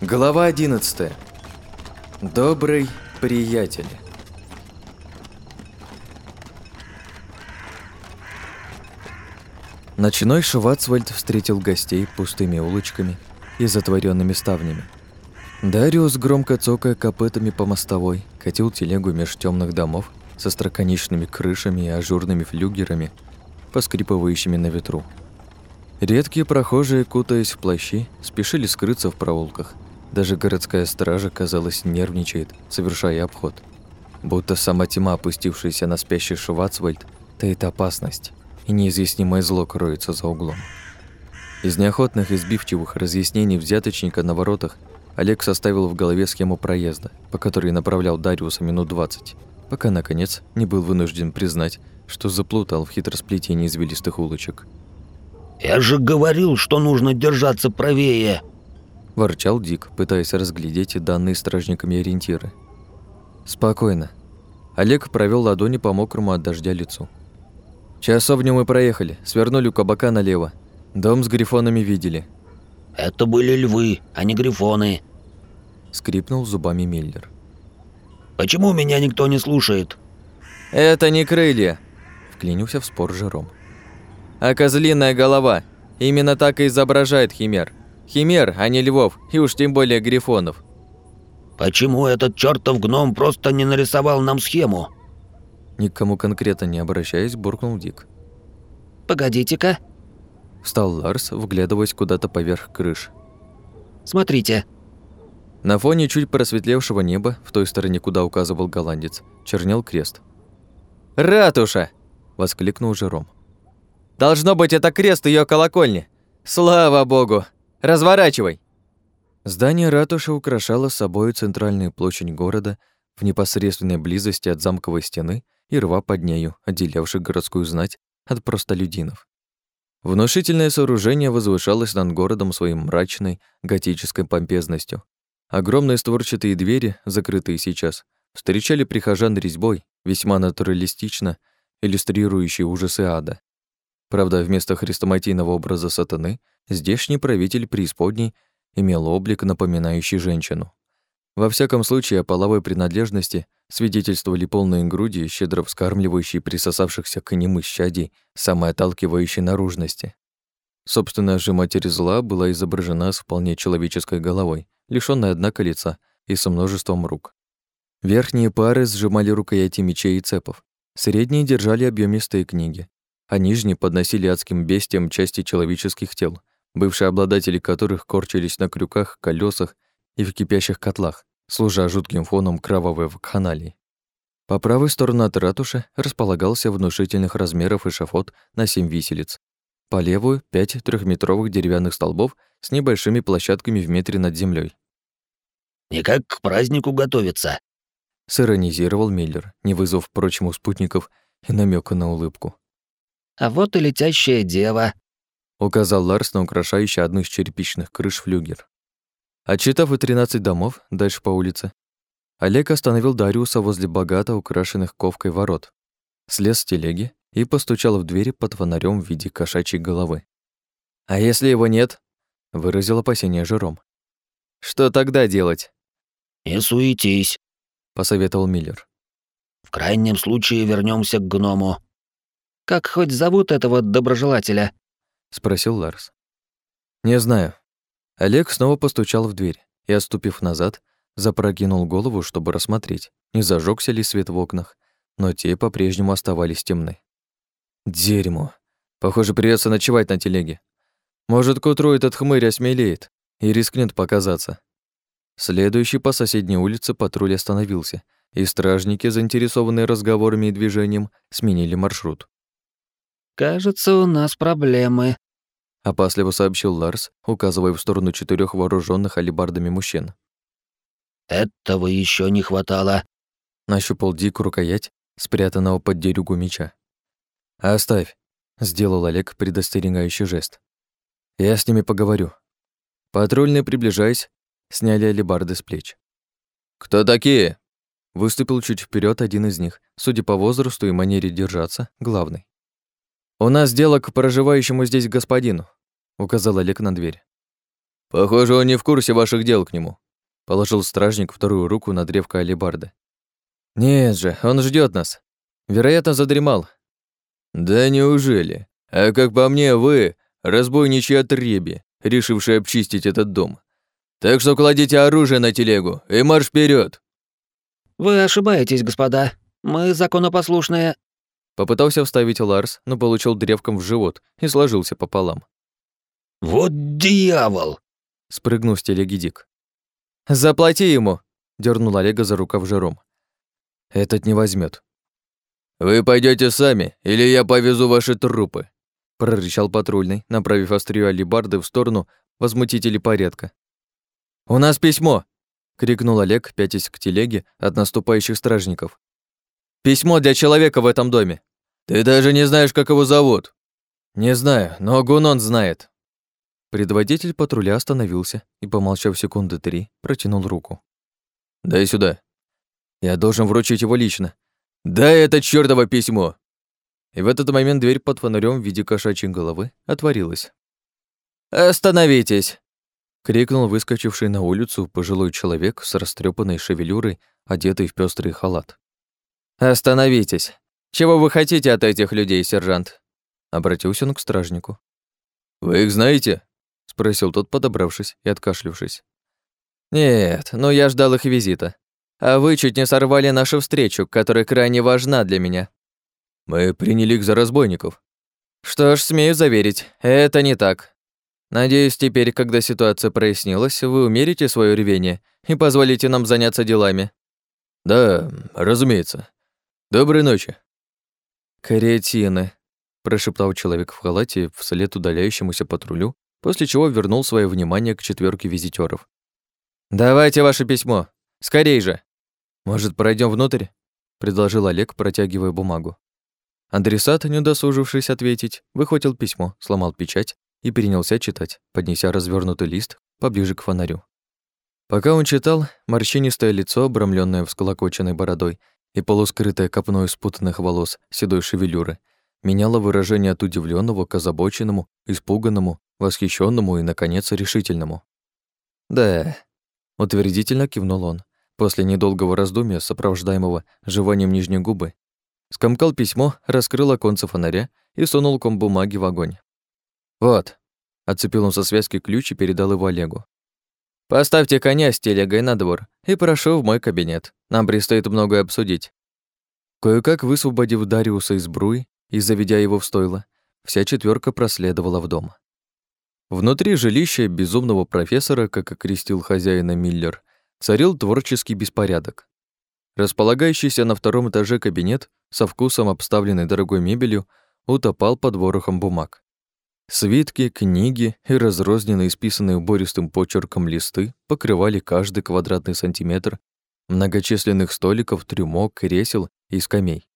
Глава 11. Добрый приятель. Ночной Шварцвальд встретил гостей пустыми улочками и затворенными ставнями. Дариус, громко цокая копытами по мостовой, катил телегу меж темных домов со строконечными крышами и ажурными флюгерами, поскрипывающими на ветру. Редкие прохожие, кутаясь в плащи, спешили скрыться в проулках. Даже городская стража, казалось, нервничает, совершая обход. Будто сама тьма, опустившаяся на спящий Шварцвальд, таит опасность, и неизъяснимое зло кроется за углом. Из неохотных и сбивчивых разъяснений взяточника на воротах Олег составил в голове схему проезда, по которой направлял Дариуса минут 20, пока, наконец, не был вынужден признать, что заплутал в хитросплетении извилистых улочек. «Я же говорил, что нужно держаться правее!» Ворчал Дик, пытаясь разглядеть данные стражниками ориентиры. «Спокойно». Олег провел ладони по мокрому от дождя лицу. «Часовню мы проехали, свернули у кабака налево. Дом с грифонами видели». «Это были львы, а не грифоны», — скрипнул зубами Миллер. «Почему меня никто не слушает?» «Это не крылья», — вклинился в спор Жером а козлиная голова. Именно так и изображает химер. Химер, а не львов, и уж тем более грифонов. Почему этот чертов гном просто не нарисовал нам схему? Никому конкретно не обращаясь, буркнул Дик. Погодите-ка. Встал Ларс, вглядываясь куда-то поверх крыш. Смотрите. На фоне чуть просветлевшего неба, в той стороне, куда указывал голландец, чернел крест. «Ратуша!» – воскликнул Жером. Должно быть, это крест ее колокольни. Слава богу! Разворачивай!» Здание ратуши украшало собой центральную площадь города в непосредственной близости от замковой стены и рва под нею, отделявших городскую знать от простолюдинов. Внушительное сооружение возвышалось над городом своей мрачной готической помпезностью. Огромные створчатые двери, закрытые сейчас, встречали прихожан резьбой, весьма натуралистично иллюстрирующей ужасы ада. Правда, вместо хрестоматийного образа сатаны здешний правитель преисподней имел облик, напоминающий женщину. Во всяком случае, о половой принадлежности свидетельствовали полные груди, щедро вскармливающие присосавшихся к ним исчадий самой отталкивающей наружности. Собственно же Матерь Зла была изображена с вполне человеческой головой, лишённой однако лица и со множеством рук. Верхние пары сжимали рукояти мечей и цепов, средние держали объемистые книги, а нижние подносили адским бестиям части человеческих тел, бывшие обладатели которых корчились на крюках, колесах и в кипящих котлах, служа жутким фоном кровавой вакханалии. По правой стороне от ратуши располагался внушительных размеров эшафот на семь виселиц. По левую — пять трехметровых деревянных столбов с небольшими площадками в метре над землей. «Никак к празднику готовиться», — сиронизировал Миллер, не вызвав, впрочем, у спутников и намека на улыбку. А вот и летящая дева», — указал Ларс на украшающий одну из черепичных крыш флюгер. Отчитав и 13 домов, дальше по улице, Олег остановил Дариуса возле богато украшенных ковкой ворот, слез с телеги и постучал в двери под фонарем в виде кошачьей головы. «А если его нет?» — выразил опасение Жером. «Что тогда делать?» «Не суетись», — посоветовал Миллер. «В крайнем случае вернемся к гному. Как хоть зовут этого доброжелателя?» — спросил Ларс. «Не знаю». Олег снова постучал в дверь и, отступив назад, запрокинул голову, чтобы рассмотреть, не зажегся ли свет в окнах, но те по-прежнему оставались темны. «Дерьмо. Похоже, придется ночевать на телеге. Может, к утру этот хмырь осмелеет и рискнет показаться». Следующий по соседней улице патруль остановился, и стражники, заинтересованные разговорами и движением, сменили маршрут. «Кажется, у нас проблемы», — опасливо сообщил Ларс, указывая в сторону четырех вооруженных алебардами мужчин. «Этого еще не хватало», — нащупал Дик рукоять, спрятанного под дерюгу меча. «Оставь», — сделал Олег предостерегающий жест. «Я с ними поговорю». Патрульные, приближаясь, сняли алебарды с плеч. «Кто такие?» Выступил чуть вперед один из них, судя по возрасту и манере держаться, главный. «У нас дело к проживающему здесь господину», — указал Олег на дверь. Похоже, он не в курсе ваших дел к нему. Положил стражник вторую руку на древко алебарды. Нет же, он ждет нас. Вероятно, задремал. Да неужели? А как по мне, вы разбойничьи отреби, решившие обчистить этот дом. Так что кладите оружие на телегу и марш вперед. Вы ошибаетесь, господа. Мы законопослушные. Попытался вставить Ларс, но получил древком в живот и сложился пополам. «Вот дьявол!» — спрыгнул с телеги Дик. «Заплати ему!» — дернул Олега за рукав Жером. «Этот не возьмет. «Вы пойдете сами, или я повезу ваши трупы!» — прорычал патрульный, направив острие алибарды в сторону возмутителей порядка. «У нас письмо!» — крикнул Олег, пятясь к телеге от наступающих стражников. «Письмо для человека в этом доме!» «Ты даже не знаешь, как его зовут!» «Не знаю, но Гунон знает!» Предводитель патруля остановился и, помолчав секунды три, протянул руку. «Дай сюда. Я должен вручить его лично. Дай это чёртово письмо!» И в этот момент дверь под фонарем в виде кошачьей головы отворилась. «Остановитесь!» — крикнул выскочивший на улицу пожилой человек с растрепанной шевелюрой, одетый в пестрый халат. «Остановитесь! Чего вы хотите от этих людей, сержант?» Обратился он к стражнику. «Вы их знаете?» — спросил тот, подобравшись и откашлившись. «Нет, но я ждал их визита. А вы чуть не сорвали нашу встречу, которая крайне важна для меня». «Мы приняли их за разбойников». «Что ж, смею заверить, это не так. Надеюсь, теперь, когда ситуация прояснилась, вы умерите свое рвение и позволите нам заняться делами». «Да, разумеется. Доброй ночи». «Каретины», – прошептал человек в халате вслед удаляющемуся патрулю после чего вернул свое внимание к четверке визитеров. «Давайте ваше письмо. Скорей же!» «Может, пройдем внутрь?» — предложил Олег, протягивая бумагу. Адресат, не удосужившись ответить, выхватил письмо, сломал печать и перенялся читать, поднеся развернутый лист поближе к фонарю. Пока он читал, морщинистое лицо, обрамленное всколокоченной бородой и полускрытое копной спутанных волос седой шевелюры, меняло выражение от удивленного к озабоченному, испуганному восхищенному и, наконец, решительному. «Да», — утвердительно кивнул он, после недолгого раздумья, сопровождаемого жеванием нижней губы, скомкал письмо, раскрыл оконце фонаря и сунул ком бумаги в огонь. «Вот», — отцепил он со связки ключ и передал его Олегу. «Поставьте коня с телегой на двор и прошу в мой кабинет. Нам предстоит многое обсудить». Кое-как высвободив Дариуса из бруи и заведя его в стойло, вся четверка проследовала в дом. Внутри жилища безумного профессора, как окрестил хозяина Миллер, царил творческий беспорядок. Располагающийся на втором этаже кабинет, со вкусом обставленный дорогой мебелью, утопал под ворохом бумаг. Свитки, книги и разрозненные, исписанные убористым почерком листы покрывали каждый квадратный сантиметр многочисленных столиков, трюмок, кресел и скамей.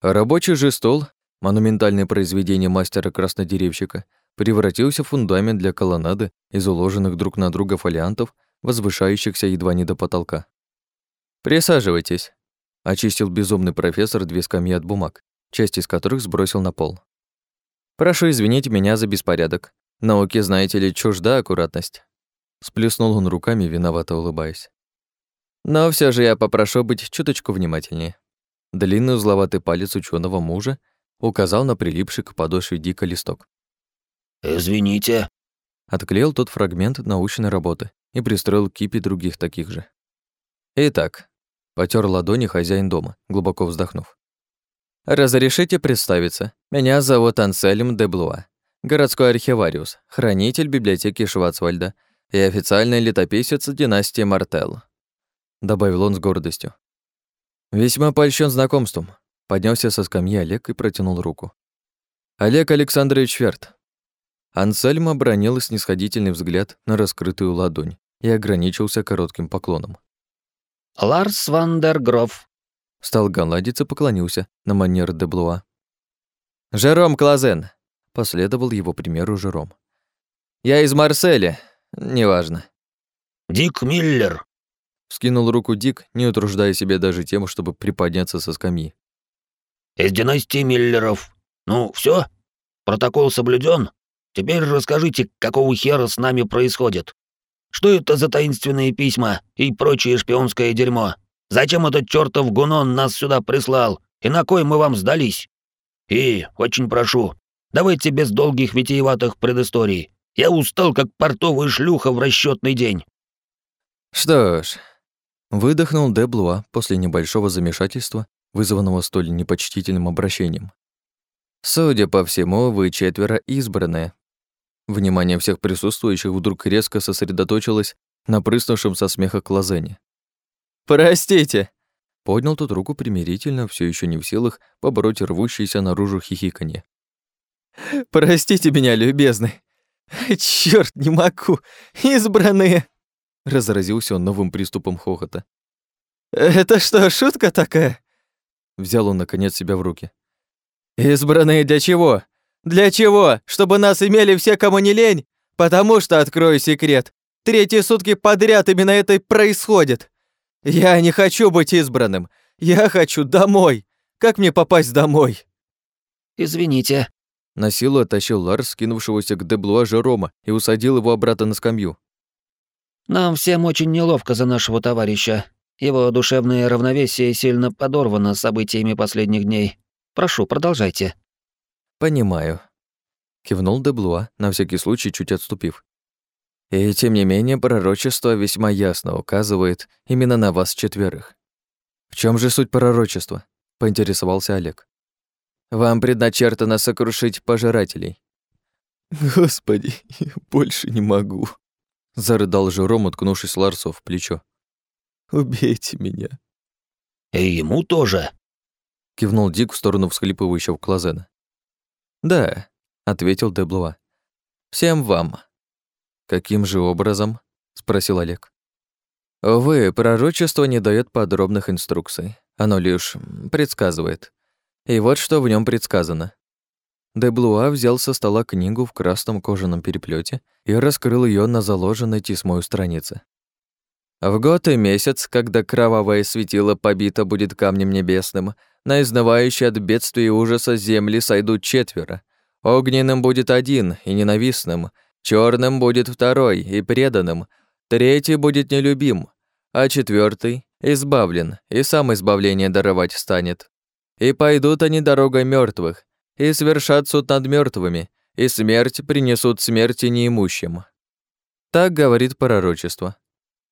Рабочий же стол, монументальное произведение мастера-краснодеревщика, превратился в фундамент для колоннады из уложенных друг на друга фолиантов, возвышающихся едва не до потолка. «Присаживайтесь», — очистил безумный профессор две скамьи от бумаг, часть из которых сбросил на пол. «Прошу извинить меня за беспорядок. Науке, знаете ли, чужда аккуратность». Сплюснул он руками, виновато улыбаясь. «Но все же я попрошу быть чуточку внимательнее». Длинный узловатый палец ученого мужа указал на прилипший к подошве дико листок. «Извините». Отклеил тот фрагмент научной работы и пристроил кипи других таких же. Итак, потер ладони хозяин дома, глубоко вздохнув. «Разрешите представиться. Меня зовут Ансельм де Блуа, городской архивариус, хранитель библиотеки Шварцвальда и официальный летописец династии Мартелл», добавил он с гордостью. «Весьма польщен знакомством», поднялся со скамьи Олег и протянул руку. «Олег Александрович Ферт, Ансельм обронил снисходительный взгляд на раскрытую ладонь и ограничился коротким поклоном. «Ларс Вандергроф», — стал голландец и поклонился на манер де Блуа. «Жером Клазен», — последовал его примеру Жером. «Я из Марселя, неважно». «Дик Миллер», — вскинул руку Дик, не утруждая себя даже тем, чтобы приподняться со скамьи. «Из династии Миллеров. Ну, все? Протокол соблюден? Теперь расскажите, какого хера с нами происходит?» Что это за таинственные письма и прочее шпионское дерьмо? Зачем этот чертов гунон нас сюда прислал? И на кой мы вам сдались? И, очень прошу, давайте без долгих витиеватых предысторий. Я устал, как портовая шлюха в расчетный день. Что ж, выдохнул Деблуа после небольшого замешательства, вызванного столь непочтительным обращением. Судя по всему, вы четверо избранные. Внимание всех присутствующих вдруг резко сосредоточилось на прыснувшем со смеха Клазене. «Простите!» Поднял тут руку примирительно, все еще не в силах побороть рвущееся наружу хихиканье. «Простите меня, любезный! Чёрт, не могу! Избранные!» Разразился он новым приступом хохота. «Это что, шутка такая?» Взял он, наконец, себя в руки. «Избранные для чего? Для чего? Чтобы нас имели все, кому не лень? Потому что, открою секрет, третьи сутки подряд именно это и происходит. Я не хочу быть избранным. Я хочу домой. Как мне попасть домой?» «Извините». На силу оттащил Ларс, скинувшегося к Деблуа Жерома, и усадил его обратно на скамью. «Нам всем очень неловко за нашего товарища. Его душевное равновесие сильно подорвано событиями последних дней. Прошу, продолжайте». «Понимаю», — кивнул Деблуа, на всякий случай чуть отступив. «И тем не менее пророчество весьма ясно указывает именно на вас четверых. В чем же суть пророчества?» — поинтересовался Олег. «Вам предначертано сокрушить пожирателей». «Господи, больше не могу», — зарыдал Жером, уткнувшись Ларсу в плечо. «Убейте меня». «И ему тоже», — кивнул Дик в сторону всхлипывающего Клазена. «Да», — ответил Деблуа. «Всем вам». «Каким же образом?» — спросил Олег. «Увы, пророчество не дает подробных инструкций. Оно лишь предсказывает. И вот что в нем предсказано. Деблуа взял со стола книгу в красном кожаном переплете и раскрыл ее на заложенной тесьмой странице. В год и месяц, когда кровавое светило побито будет камнем небесным, на изнывающие от бедствия и ужаса земли сойдут четверо. Огненным будет один и ненавистным, черным будет второй и преданным, третий будет нелюбим, а четвертый избавлен и сам избавление даровать станет. И пойдут они дорогой мертвых, и свершат суд над мертвыми, и смерть принесут смерти неимущим. Так говорит пророчество.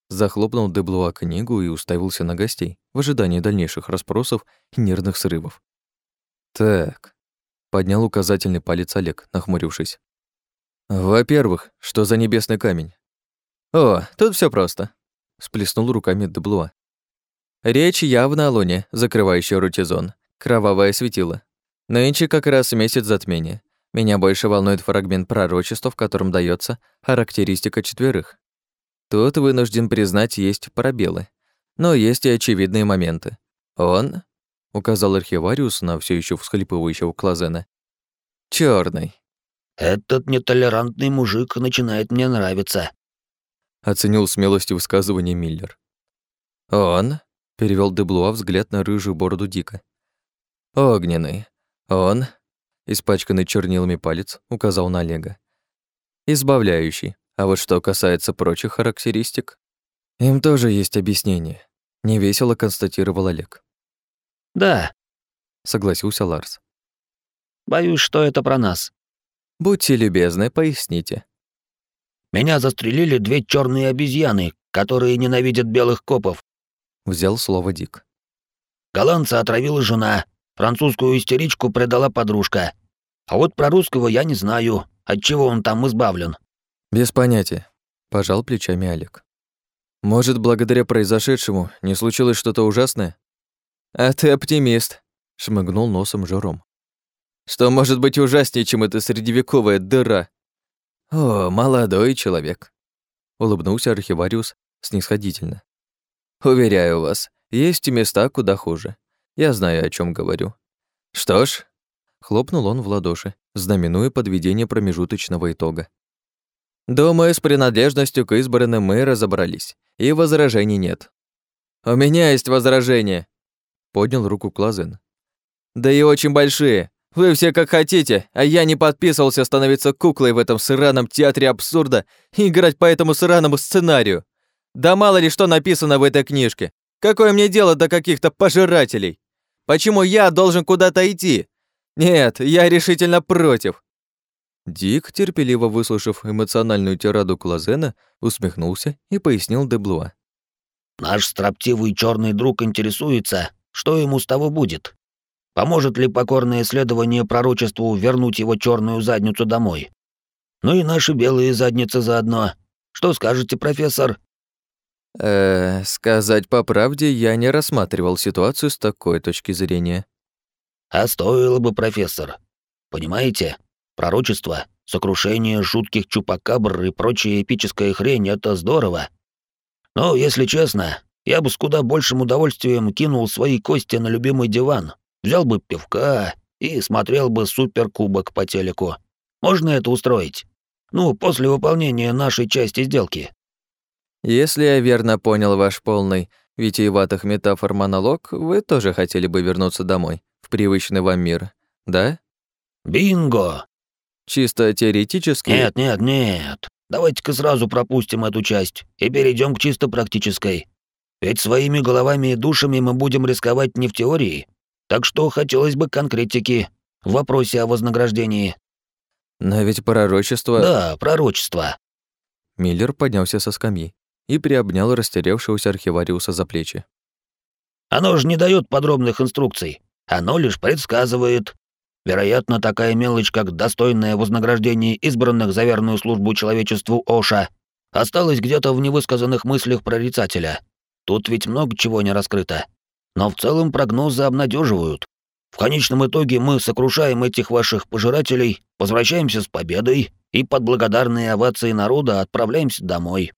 Захлопнул Деблуа книгу и уставился на гостей в ожидании дальнейших расспросов и нервных срывов. «Так», — поднял указательный палец Олег, нахмурившись. «Во-первых, что за небесный камень?» «О, тут все просто», — сплеснул руками Деблуа. «Речь явно о луне, закрывающей рутизон. Кровавое светило. Нынче как раз месяц затмения. Меня больше волнует фрагмент пророчества, в котором дается характеристика четверых. Тут, вынужден признать, есть пробелы. Но есть и очевидные моменты. Он, указал архивариус на все еще всхлипывающего Клазена, черный. Этот нетолерантный мужик начинает мне нравиться. Оценил смелость высказывания Миллер. Он, перевел Деблуа взгляд на рыжую бороду Дика. Огненный. Он, испачканный чернилами палец, указал на Олега. Избавляющий. А вот что касается прочих характеристик, им тоже есть объяснение. Невесело констатировал Олег. Да, согласился Ларс. Боюсь, что это про нас. Будьте любезны, поясните. Меня застрелили две черные обезьяны, которые ненавидят белых копов. Взял слово Дик. Голландца отравила жена, французскую истеричку предала подружка. А вот про русского я не знаю, от чего он там избавлен. «Без понятия», — пожал плечами Олег. «Может, благодаря произошедшему не случилось что-то ужасное?» «А ты оптимист», — шмыгнул носом Жором. «Что может быть ужаснее, чем эта средневековая дыра?» «О, молодой человек», — улыбнулся архивариус снисходительно. «Уверяю вас, есть места куда хуже. Я знаю, о чем говорю. Что ж...» — хлопнул он в ладоши, знаменуя подведение промежуточного итога. Думаю, с принадлежностью к избранным мы разобрались, и возражений нет. У меня есть возражения, поднял руку Клазен. Да и очень большие. Вы все как хотите, а я не подписывался становиться куклой в этом сраном театре абсурда и играть по этому сраному сценарию. Да мало ли что написано в этой книжке. Какое мне дело до каких-то пожирателей? Почему я должен куда-то идти? Нет, я решительно против. Дик, терпеливо выслушав эмоциональную тираду Клазена, усмехнулся и пояснил Деблуа. «Наш строптивый черный друг интересуется, что ему с того будет. Поможет ли покорное исследование пророчеству вернуть его черную задницу домой? Ну и наши белые задницы заодно. Что скажете, профессор?» Э, сказать по правде, я не рассматривал ситуацию с такой точки зрения. А стоило бы, профессор. Понимаете, пророчество, сокрушение жутких чупакабр и прочая эпическая хрень — это здорово. Но, если честно, я бы с куда большим удовольствием кинул свои кости на любимый диван, взял бы пивка и смотрел бы суперкубок по телеку. Можно это устроить? Ну, после выполнения нашей части сделки. Если я верно понял ваш полный витиеватых метафор монолог, вы тоже хотели бы вернуться домой, в привычный вам мир, да? Бинго! Чисто теоретически... Нет, нет, нет. Давайте-ка сразу пропустим эту часть и перейдем к чисто практической. Ведь своими головами и душами мы будем рисковать не в теории, так что хотелось бы конкретики в вопросе о вознаграждении. Но ведь пророчество... Да, пророчество. Миллер поднялся со скамьи и приобнял растерявшегося архивариуса за плечи. Оно же не дает подробных инструкций. Оно лишь предсказывает. Вероятно, такая мелочь, как достойное вознаграждение избранных за верную службу человечеству Оша, осталась где-то в невысказанных мыслях прорицателя. Тут ведь много чего не раскрыто но в целом прогнозы обнадеживают. В конечном итоге мы сокрушаем этих ваших пожирателей, возвращаемся с победой и под благодарные овации народа отправляемся домой.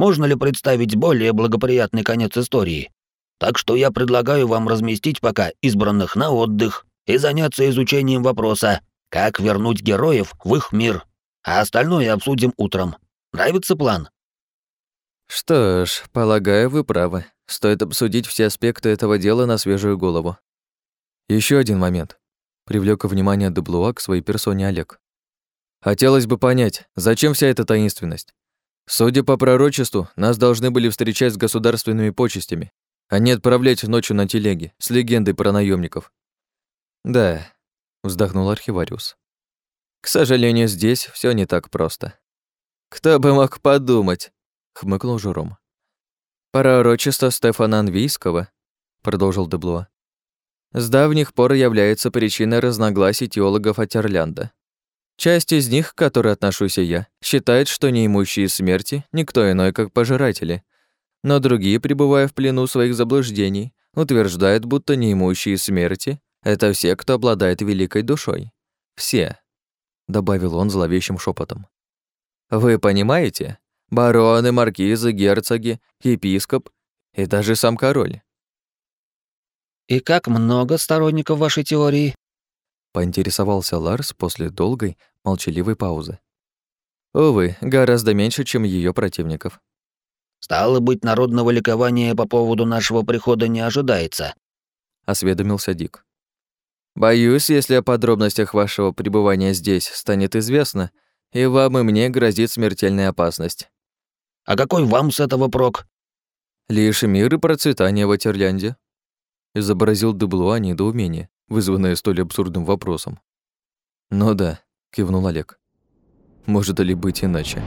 Можно ли представить более благоприятный конец истории? Так что я предлагаю вам разместить пока избранных на отдых и заняться изучением вопроса, как вернуть героев в их мир. А остальное обсудим утром. Нравится план? Что ж, полагаю, вы правы. Стоит обсудить все аспекты этого дела на свежую голову. Еще один момент. Привлек внимание Деблуа к своей персоне Олег. Хотелось бы понять, зачем вся эта таинственность? Судя по пророчеству, нас должны были встречать с государственными почестями, а не отправлять ночью на телеге с легендой про наемников. Да, вздохнул архивариус. К сожалению, здесь все не так просто. Кто бы мог подумать, хмыкнул Журом. «Пророчество Стефана Анвийского», — продолжил Деблуа, «с давних пор является причиной разногласий теологов от Орлянда. Часть из них, к которой отношусь и я, считает, что неимущие смерти — никто иной, как пожиратели, но другие, пребывая в плену своих заблуждений, утверждают, будто неимущие смерти — это все, кто обладает великой душой. Все», — добавил он зловещим шепотом. «Вы понимаете, бароны, маркизы, герцоги, епископ и даже сам король. «И как много сторонников вашей теории?» — поинтересовался Ларс после долгой, молчаливой паузы. Увы, гораздо меньше, чем ее противников. «Стало быть, народного ликования по поводу нашего прихода не ожидается», — осведомился Дик. «Боюсь, если о подробностях вашего пребывания здесь станет известно, и вам и мне грозит смертельная опасность. А какой вам с этого прок? Лишь мир и процветание в Атерлянде. Изобразил Деблуа недоумение, вызванное столь абсурдным вопросом. Ну да, кивнул Олег. Может ли быть иначе?